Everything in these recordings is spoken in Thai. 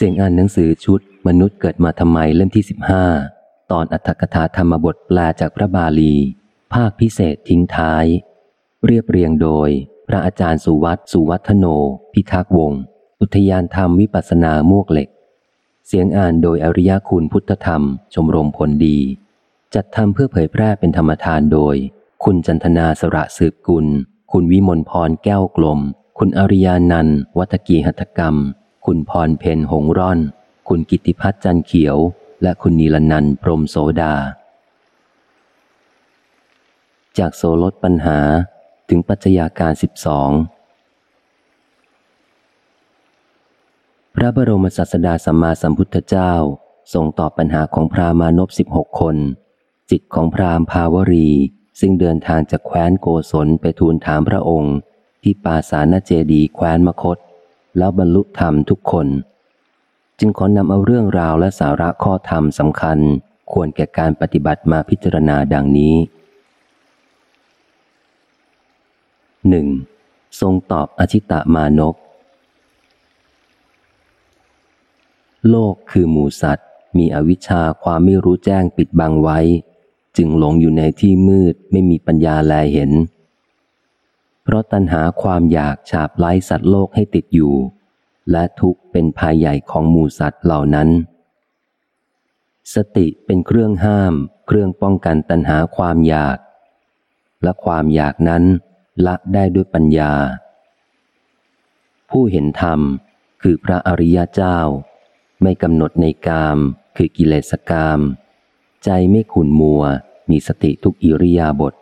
เสียงอ่านหนังสือชุด มนุษย์เกิดมาทำไมเล่มที่สิบห้าตอนอัตถกถาธรรมบทแปลจากพระบาลี ภาคพิเศษทิ้งท้าย เรียบเรียงโดย พระอาจารย์สุวัตสุวัฒโน พิทักษ์วงศ์อุทยานธรรมวิปัสนามวกเหล็ก เสียงอ่านโดยอริยคุณพุทธธรรม ชมรมผลดี จัดทำเพื่อเผยแพร่เป็นธรรมทานโดย คุณจันทนาสระสืบกุล คุณวิมลพรแก้วกลม คุณอริยานันวัตกีหัตกรรม คุณพรเพนหงร่อน คุณกิติพัฒน์จันเขียว และคุณนีลนันท์พรมโสดา จากโซลดปัญหาถึงปัจจัยาการสิบสองพระบรมศาสดาสัมมาสัมพุทธเจ้าทรงตอบปัญหาของพรามานพสิบหกคน จิตของพรามภาวรี ซึ่งเดินทางจากแคว้นโกศลไปทูลถามพระองค์ ที่ปาสานเจดีแคว้นมคต แล้วบรรลุธรรมทุกคน จึงขอนำเอาเรื่องราวและสาระข้อธรรมสำคัญ ควรแก่การปฏิบัติมาพิจารณาดังนี้หนึ่งทรงตอบอชิตะมานพโลกคือหมูสัตว์ มีอวิชชาความไม่รู้แจ้งปิดบังไว้ จึงหลงอยู่ในที่มืดไม่มีปัญญาแลเห็น เพราะตัณหาความอยากฉาบไล้สัตว์โลกให้ติดอยู่ และทุกเป็นภายใหญ่ของหมูสัตว์เหล่านั้น สติเป็นเครื่องห้าม เครื่องป้องกันตัณหาความอยาก และความอยากนั้นละได้ด้วยปัญญา ผู้เห็นธรรมคือพระอริยเจ้า ไม่กำหนดในกามคือกิเลสกาม ใจไม่ขุนมัว มีสติทุกอิริยาบถ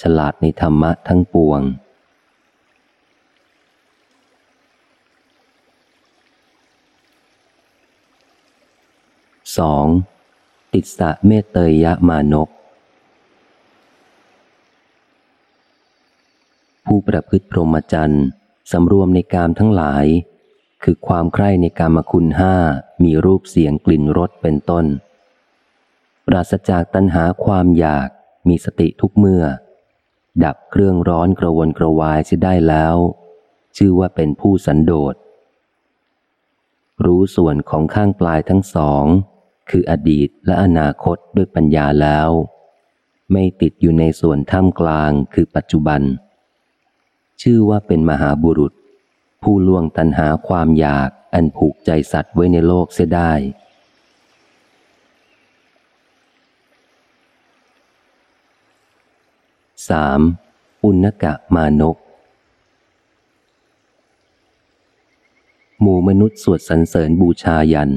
ฉลาดในธรรมะทั้งปวง สองติดสะเมตเตยยะมานกผู้ประพฤติพรหมจรรย์สำรวมในกามทั้งหลาย คือความใคร่ในกามคุณห้ามีรูปเสียงกลิ่นรสเป็นต้น ปราศจากตัณหาความอยากมีสติทุกเมื่อ ดับเครื่องร้อนกระวนกระวายจะได้แล้ว ชื่อว่าเป็นผู้สันโดษรู้ส่วนของข้างปลายทั้งสอง คืออดีตและอนาคตด้วยปัญญาแล้ว ไม่ติดอยู่ในส่วนท่ามกลางคือปัจจุบัน ชื่อว่าเป็นมหาบุรุษ ผู้ล่วงตัณหาความอยากอันผูกใจสัตว์ไว้ในโลกเสียได้สามอุณกะมานกหมู่มนุษย์สวดสรรเสริญบูชายัน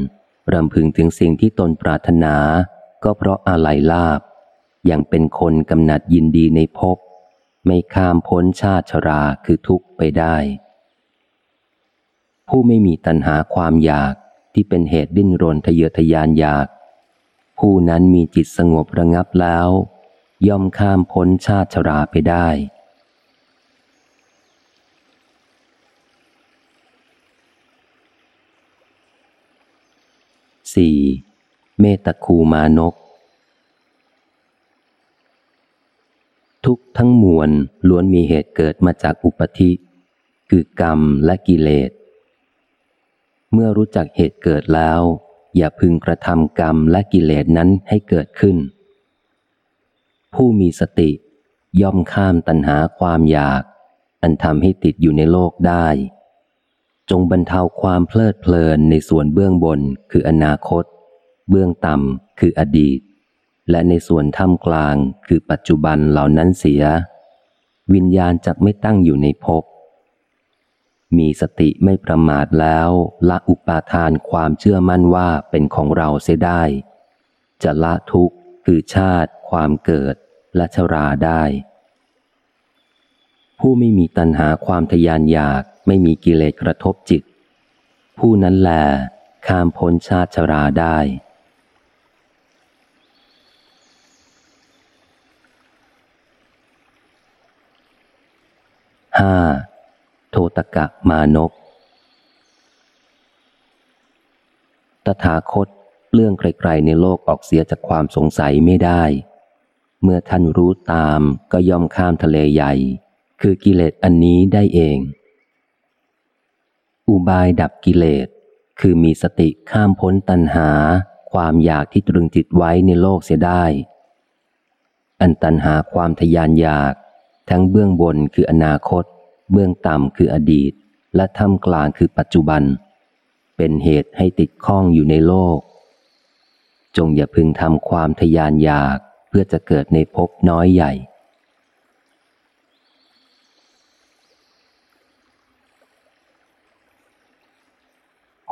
รำพึงถึงสิ่งที่ตนปรารถนา ก็เพราะอาลัยลาบ อย่างเป็นคนกำหนัดยินดีในภพ ไม่ข้ามพ้นชาติชราคือทุกข์ไปได้ ผู้ไม่มีตัณหาความอยากที่เป็นเหตุดิ้นรนทะเยอทะยานอยาก ผู้นั้นมีจิตสงบระงับแล้ว ย่อมข้ามพ้นชาติชราไปได้ สี่เมตคูมานก ทุกทั้งมวลล้วนมีเหตุเกิดมาจากอุปธิ คือกรรมและกิเลส เมื่อรู้จักเหตุเกิดแล้ว อย่าพึงกระทำกรรมและกิเลสนั้นให้เกิดขึ้น ผู้มีสติย่อมข้ามตัณหาความอยาก อันทำให้ติดอยู่ในโลกได้ จงบรรเทาความเพลิดเพลินในส่วนเบื้องบนคืออนาคต เบื้องต่ำคืออดีต และในส่วนท่ามกลางคือปัจจุบันเหล่านั้นเสีย วิญญาณจะไม่ตั้งอยู่ในภพมีสติไม่ประมาทแล้วละอุปาทานความเชื่อมั่นว่าเป็นของเราเสียได้ จะละทุกข์คือชาติ ความเกิด และชราได้ ผู้ไม่มีตัณหาความทยานอยากไม่มีกิเลสกระทบจิต ผู้นั้นแหลข้ามพ้นชาติชราได้ห้าโทตกะมานกตถาคตเรื่องไกลๆในโลกออกเสียจากความสงสัยไม่ได้ เมื่อท่านรู้ตามก็ย่อมข้ามทะเลใหญ่ คือกิเลสอันนี้ได้เอง อุบายดับกิเลส คือมีสติข้ามพ้นตัณหา ความอยากที่ตรึงจิตไว้ในโลกเสียได้ อันตัณหาความทยานอยาก ทั้งเบื้องบนคืออนาคต เบื้องต่ำคืออดีต และท่ามกลางคือปัจจุบัน เป็นเหตุให้ติดข้องอยู่ในโลก จงอย่าพึงทำความทยานอยากเพื่อจะเกิดในภพน้อยใหญ่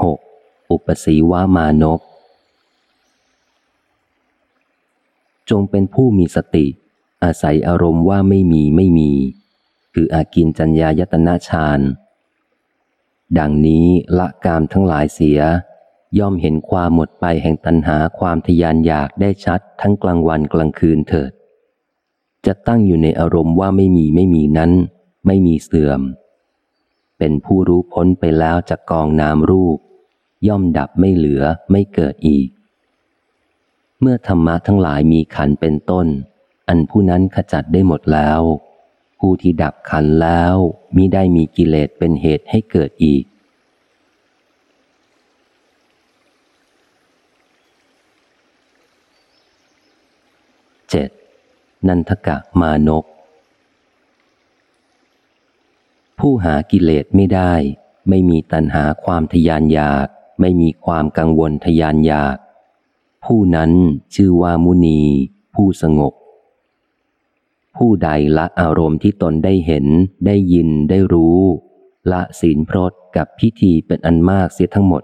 6. อุปสีวามานพจงเป็นผู้มีสติ อาศัยอารมณ์ว่าไม่มีไม่มี คืออากินจัญญายตนาฌานดังนี้ละกามทั้งหลายเสีย ย่อมเห็นความหมดไปแห่งตัณหาความทยานอยากได้ชัดทั้งกลางวันกลางคืนเถิด จะตั้งอยู่ในอารมณ์ว่าไม่มีไม่มีนั้น ไม่มีเสื่อม เป็นผู้รู้พ้นไปแล้วจากกองนามรูป ย่อมดับไม่เหลือไม่เกิดอีก เมื่อธรรมะทั้งหลายมีขันเป็นต้น อันผู้นั้นขจัดได้หมดแล้ว ผู้ที่ดับขันแล้วมิได้มีกิเลสเป็นเหตุให้เกิดอีก เจ็ดนันทกะมานก ผู้หากิเลสไม่ได้ ไม่มีตัณหาความทยานอยาก ไม่มีความกังวลทยานอยาก ผู้นั้นชื่อว่ามุนี ผู้สงบ ผู้ใดละอารมณ์ที่ตนได้เห็น ได้ยินได้รู้ ละศีลพรตกับพิธีเป็นอันมากเสียทั้งหมด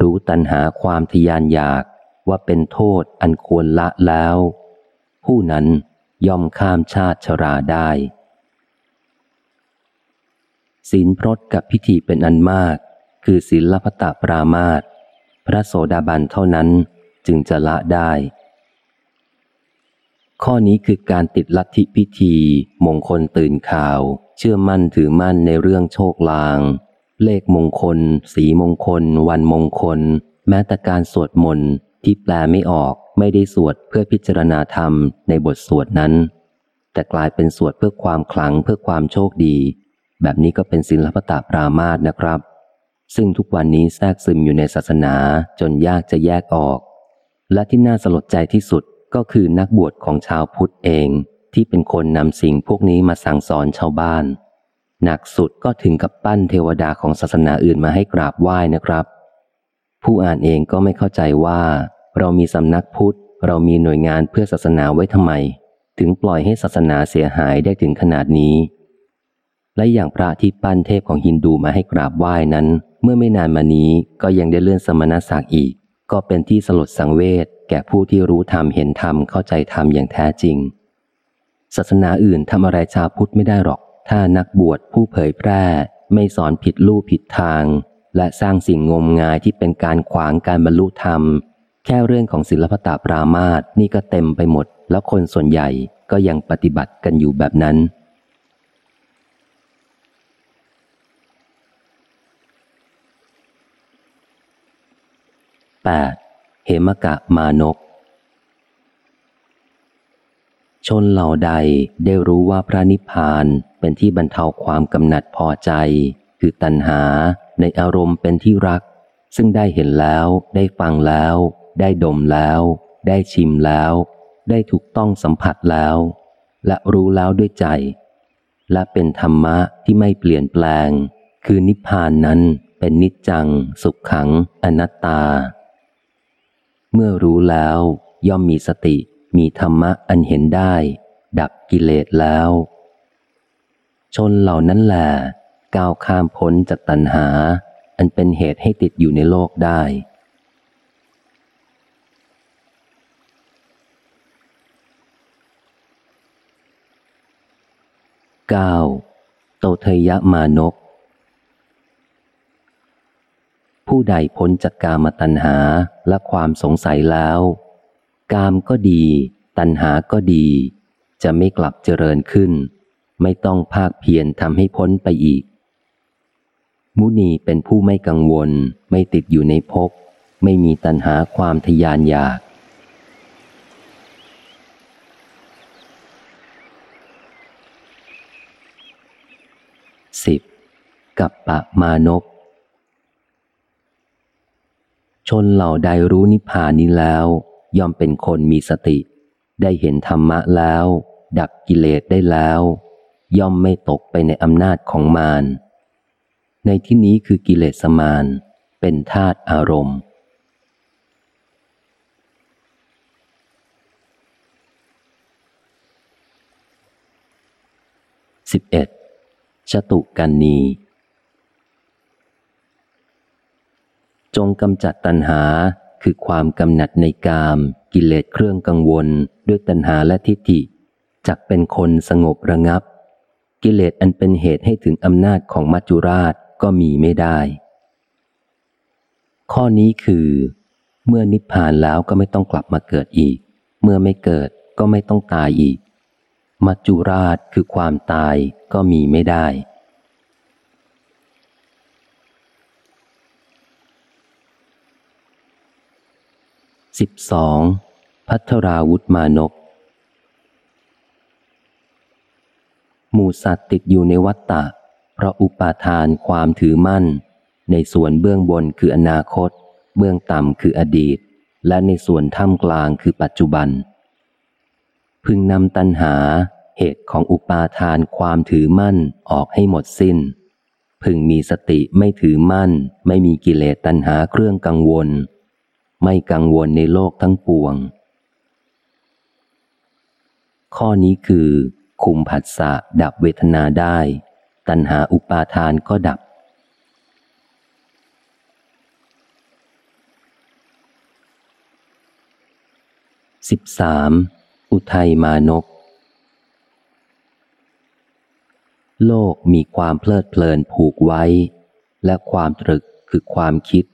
รู้ตัณหาความทยานอยากว่าเป็นโทษอันควรละแล้ว ผู้นั้นย่อมข้ามชาติชราได้ศีลพรตกับพิธีเป็นอันมาก คือศีลพตปรามาตพระโสดาบันเท่านั้นจึงจะละได้ ข้อนี้คือการติดลัทธิพิธี มงคลตื่นข่าว เชื่อมั่นถือมั่นในเรื่องโชคลาง เลขมงคล สีมงคล วันมงคล แม้แต่การสวดมนต์ที่แปลไม่ออกไม่ได้สวดเพื่อพิจารณาธรรมในบทสวดนั้น แต่กลายเป็นสวดเพื่อความขลังเพื่อความโชคดี แบบนี้ก็เป็นศิลปตาปรามาสนะครับ ซึ่งทุกวันนี้แทรกซึมอยู่ในศาสนาจนยากจะแยกออก และที่น่าสลดใจที่สุดก็คือนักบวชของชาวพุทธเองที่เป็นคนนำสิ่งพวกนี้มาสั่งสอนชาวบ้าน หนักสุดก็ถึงกับปั้นเทวดาของศาสนาอื่นมาให้กราบไหว้นะครับ ผู้อ่านเองก็ไม่เข้าใจว่า เรามีสำนักพุทธ เรามีหน่วยงานเพื่อศาสนาไว้ทำไม ถึงปล่อยให้ศาสนาเสียหายได้ถึงขนาดนี้ และอย่างพระที่ปั้นเทพของฮินดูมาให้กราบไหว้นั้น เมื่อไม่นานมานี้ก็ยังได้เลื่อนสมณศักดิ์อีก ก็เป็นที่สลดสังเวชแก่ผู้ที่รู้ธรรมเห็นธรรมเข้าใจธรรมอย่างแท้จริง ศาสนาอื่นทำอะไรชาวพุทธไม่ได้หรอก ถ้านักบวชผู้เผยแพร่ ไม่สอนผิดลู่ผิดทาง และสร้างสิ่งงมงายที่เป็นการขวางการบรรลุธรรม แค่เรื่องของศิลปตาปรามาสนี่ก็เต็มไปหมด แล้วคนส่วนใหญ่ก็ยังปฏิบัติกันอยู่แบบนั้น 8. เหมกะมานก ชนเหล่าใดได้รู้ว่าพระนิพพานเป็นที่บรรเทาความกำหนัดพอใจ คือตัณหาในอารมณ์เป็นที่รัก ซึ่งได้เห็นแล้วได้ฟังแล้ว ได้ดมแล้ว ได้ชิมแล้ว ได้ถูกต้องสัมผัสแล้ว และรู้แล้วด้วยใจ และเป็นธรรมะที่ไม่เปลี่ยนแปลง คือนิพพานนั้นเป็นนิจจัง สุขขัง อนัตตา เมื่อรู้แล้ว ย่อมมีสติมีธรรมะอันเห็นได้ ดับกิเลสแล้ว ชนเหล่านั้นแหละก้าวข้ามพ้นจากตัณหา อันเป็นเหตุให้ติดอยู่ในโลกได้ 9. โตเทยะมานก ผู้ใดพ้นจากกามตัณหาและความสงสัยแล้ว กามก็ดี ตัณหาก็ดี จะไม่กลับเจริญขึ้น ไม่ต้องภาคเพียรทำให้พ้นไปอีก มุนีเป็นผู้ไม่กังวล ไม่ติดอยู่ในภพไม่มีตัณหาความทยานอยากสิบกับปะมานพ ชนเหล่าใดรู้นิพพานนี้แล้ว ย่อมเป็นคนมีสติ ได้เห็นธรรมะแล้ว ดับกิเลสได้แล้ว ย่อมไม่ตกไปในอำนาจของมาร ในที่นี้คือกิเลสมารเป็นธาตุอารมณ์ 11. ชตุกันนี จงกำจัดตัณหาคือความกำหนัดในกาม กิเลสเครื่องกังวล ด้วยตัณหาและทิฏฐิจักเป็นคนสงบระงับ กิเลสอันเป็นเหตุให้ถึงอำนาจของมัจจุราชก็มีไม่ได้ ข้อนี้คือ เมื่อนิพพานแล้วก็ไม่ต้องกลับมาเกิดอีก เมื่อไม่เกิดก็ไม่ต้องตายอีก มัจจุราชคือความตายก็มีไม่ได้ สิบสองพัทราวุธมานก หมูสัตว์ติดอยู่ในวัฏฏะเพราะอุปาทานความถือมั่น ในส่วนเบื้องบนคืออนาคต เบื้องต่ำคืออดีต และในส่วนท่ามกลางคือปัจจุบัน พึงนำตัณหาเหตุของอุปาทานความถือมั่นออกให้หมดสิน้น พึงมีสติไม่ถือมั่น ไม่มีกิเลสตัณหาเครื่องกังวล ไม่กังวลในโลกทั้งปวง ข้อนี้คือ คุมผัสสะดับเวทนาได้ ตัณหาอุปาทานก็ดับสิบสามอุทัยมานก โลกมีความเพลิดเพลินผูกไว้ และความตรึกคือความคิด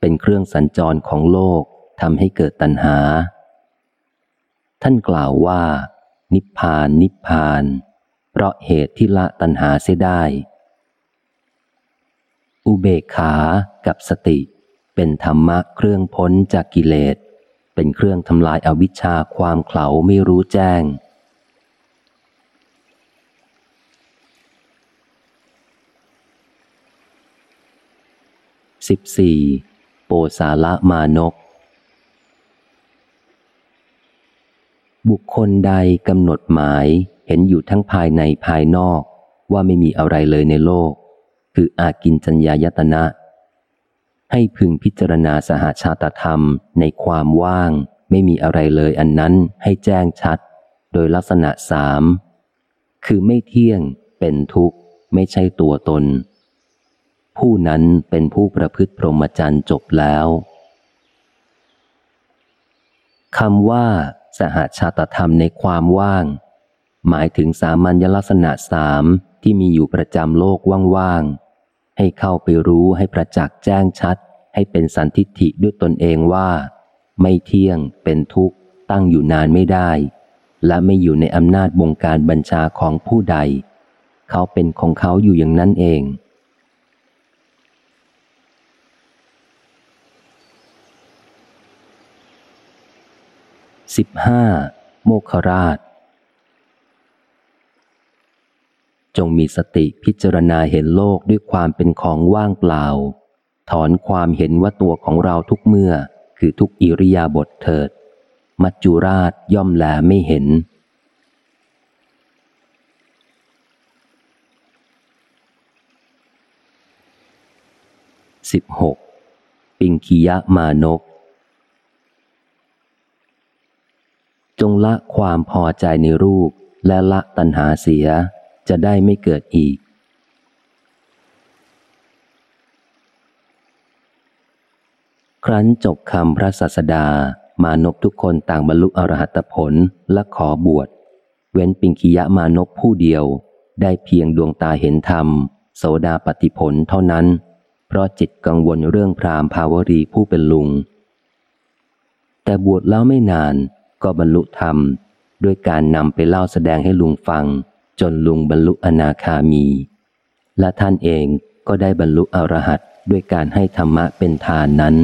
เป็นเครื่องสัญจรของโลกทำให้เกิดตัณหา ท่านกล่าวว่า นิพพานนิพพาน เพราะเหตุที่ละตัณหาเสียได้ อุเบกขากับสติ เป็นธรรมะเครื่องพ้นจากกิเลส เป็นเครื่องทำลายอาวิชชาความเขลาไม่รู้แจ้งสิบสี่ โปสาละมานก บุคคลใดกำหนดหมายเห็นอยู่ทั้งภายในภายนอกว่าไม่มีอะไรเลยในโลก คืออากินจัญญายตนะ ให้พึงพิจารณาสหาชาตธรรมในความว่าง ไม่มีอะไรเลยอันนั้นให้แจ้งชัด โดยลักษณะสามคือไม่เที่ยง เป็นทุกข์ ไม่ใช่ตัวตน ผู้นั้นเป็นผู้ประพฤติพรหมจรรย์จบแล้วคำว่า สหชาตธรรมในความว่าง หมายถึงสามัญลักษณะสามที่มีอยู่ประจำโลกว่างๆ ให้เข้าไปรู้ให้ประจักษ์แจ้งชัด ให้เป็นสันทิฏฐิด้วยตนเองว่า ไม่เที่ยงเป็นทุกข์ ตั้งอยู่นานไม่ได้ และไม่อยู่ในอำนาจบงการบัญชาของผู้ใด เขาเป็นของเขาอยู่อย่างนั้นเอง สิบห้าโมคราช จงมีสติพิจารณาเห็นโลกด้วยความเป็นของว่างเปล่า ถอนความเห็นว่าตัวของเราทุกเมื่อ คือทุกอิริยาบถเถิด มัจจุราชย่อมแลไม่เห็นสิบหกปิงคียะมานกจง ละความพอใจในรูปและละตัณหาเสียจะได้ไม่เกิดอีก ครั้นจบคำพระศาสดามานพทุกคนต่างบรรลุอรหัตผลและขอบวช เว้นปิงคียะมานพผู้เดียว ได้เพียงดวงตาเห็นธรรม โสดาปฏิผลเท่านั้น เพราะจิตกังวลเรื่องพรามภาวรีผู้เป็นลุง แต่บวชแล้วไม่นาน ก็บรรลุธรรม ด้วยการนำไปเล่าแสดงให้ลุงฟัง จนลุงบรรลุอนาคามี และท่านเองก็ได้บรรลุอรหัตด้วยการให้ธรรมะเป็นทานนั้น